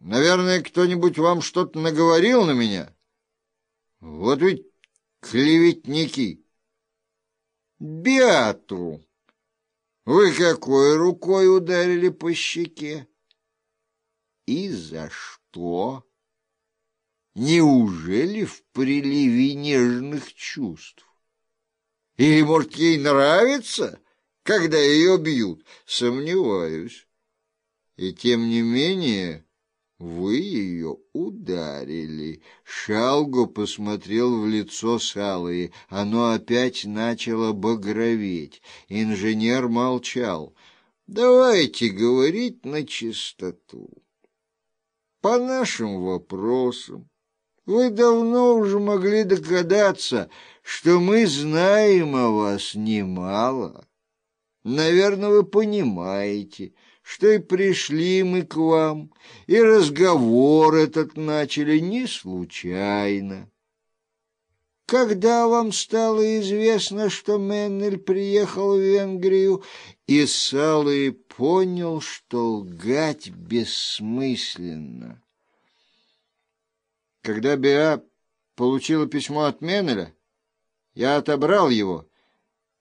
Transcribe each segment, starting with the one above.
Наверное, кто-нибудь вам что-то наговорил на меня? Вот ведь клеветники. Беату, вы какой рукой ударили по щеке? И за что? Неужели в приливе нежных чувств? Или, может, ей нравится, когда ее бьют? Сомневаюсь. И тем не менее... Вы ее ударили. Шалго посмотрел в лицо Салы. Оно опять начало багроветь. Инженер молчал. Давайте говорить на чистоту. По нашим вопросам. Вы давно уже могли догадаться, что мы знаем о вас немало. Наверное, вы понимаете, что и пришли мы к вам, и разговор этот начали не случайно. Когда вам стало известно, что Меннель приехал в Венгрию, и Салый понял, что лгать бессмысленно. Когда Беа получила письмо от Меннеля, я отобрал его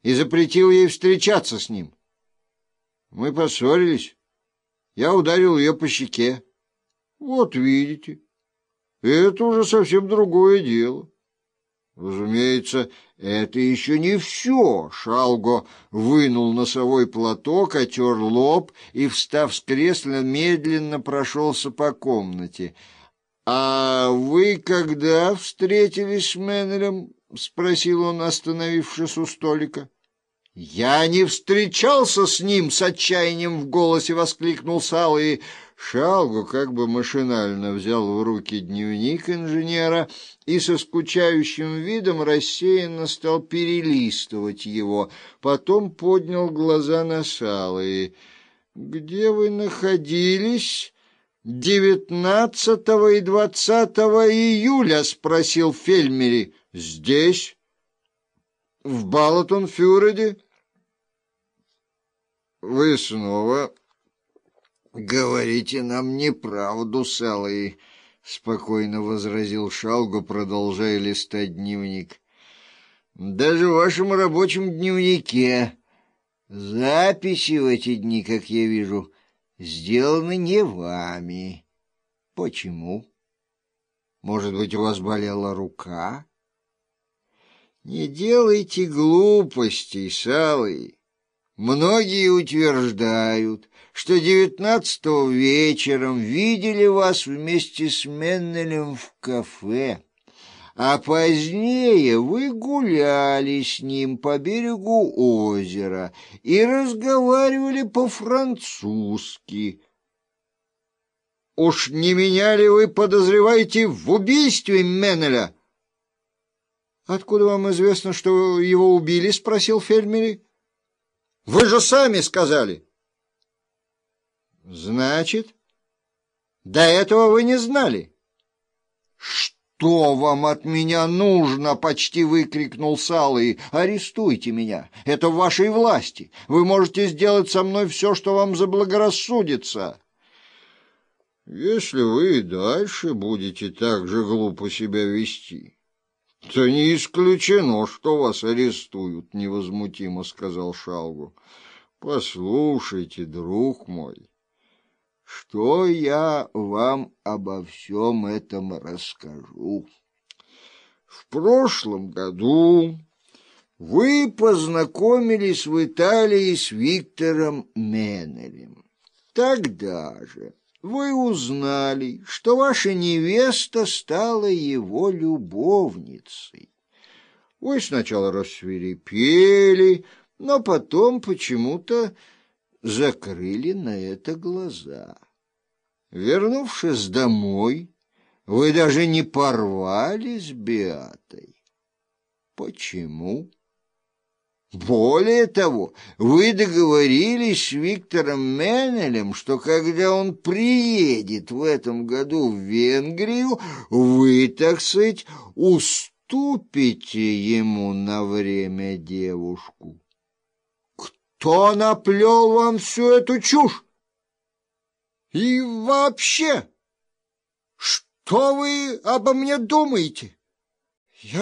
и запретил ей встречаться с ним. Мы поссорились. Я ударил ее по щеке. Вот видите, это уже совсем другое дело. Разумеется, это еще не все. Шалго вынул носовой платок, отер лоб и, встав с кресла, медленно прошелся по комнате. — А вы когда встретились с Меннелем? — спросил он, остановившись у столика. — «Я не встречался с ним!» — с отчаянием в голосе воскликнул Сал, и Шалгу как бы машинально взял в руки дневник инженера и со скучающим видом рассеянно стал перелистывать его. Потом поднял глаза на Салы. «Где вы находились?» «Девятнадцатого и двадцатого июля?» — спросил Фельмери. «Здесь?» «В Балатон-Фюреде?» Вы снова говорите нам неправду, Салый, — спокойно возразил Шалгу, продолжая листать дневник. Даже в вашем рабочем дневнике записи в эти дни, как я вижу, сделаны не вами. Почему? Может быть, у вас болела рука? Не делайте глупостей, Салый. Многие утверждают, что девятнадцатого вечером видели вас вместе с Меннелем в кафе, а позднее вы гуляли с ним по берегу озера и разговаривали по-французски. «Уж не меня ли вы подозреваете в убийстве Меннеля?» «Откуда вам известно, что его убили?» — спросил Фельмери. Вы же сами сказали. Значит, до этого вы не знали. «Что вам от меня нужно?» — почти выкрикнул Салый. «Арестуйте меня. Это в вашей власти. Вы можете сделать со мной все, что вам заблагорассудится». «Если вы и дальше будете так же глупо себя вести, — То не исключено, что вас арестуют, — невозмутимо сказал Шалгу. — Послушайте, друг мой, что я вам обо всем этом расскажу. В прошлом году вы познакомились в Италии с Виктором Меннелем. Тогда же вы узнали, что ваша невеста стала его любовницей. Вы сначала рассверепели, но потом почему-то закрыли на это глаза. Вернувшись домой, вы даже не порвали с Беатой. Почему? Более того, вы договорились с Виктором Меннелем, что когда он приедет в этом году в Венгрию, вы, так сказать, уступите ему на время девушку. Кто наплел вам всю эту чушь? И вообще, Что вы обо мне думаете? Я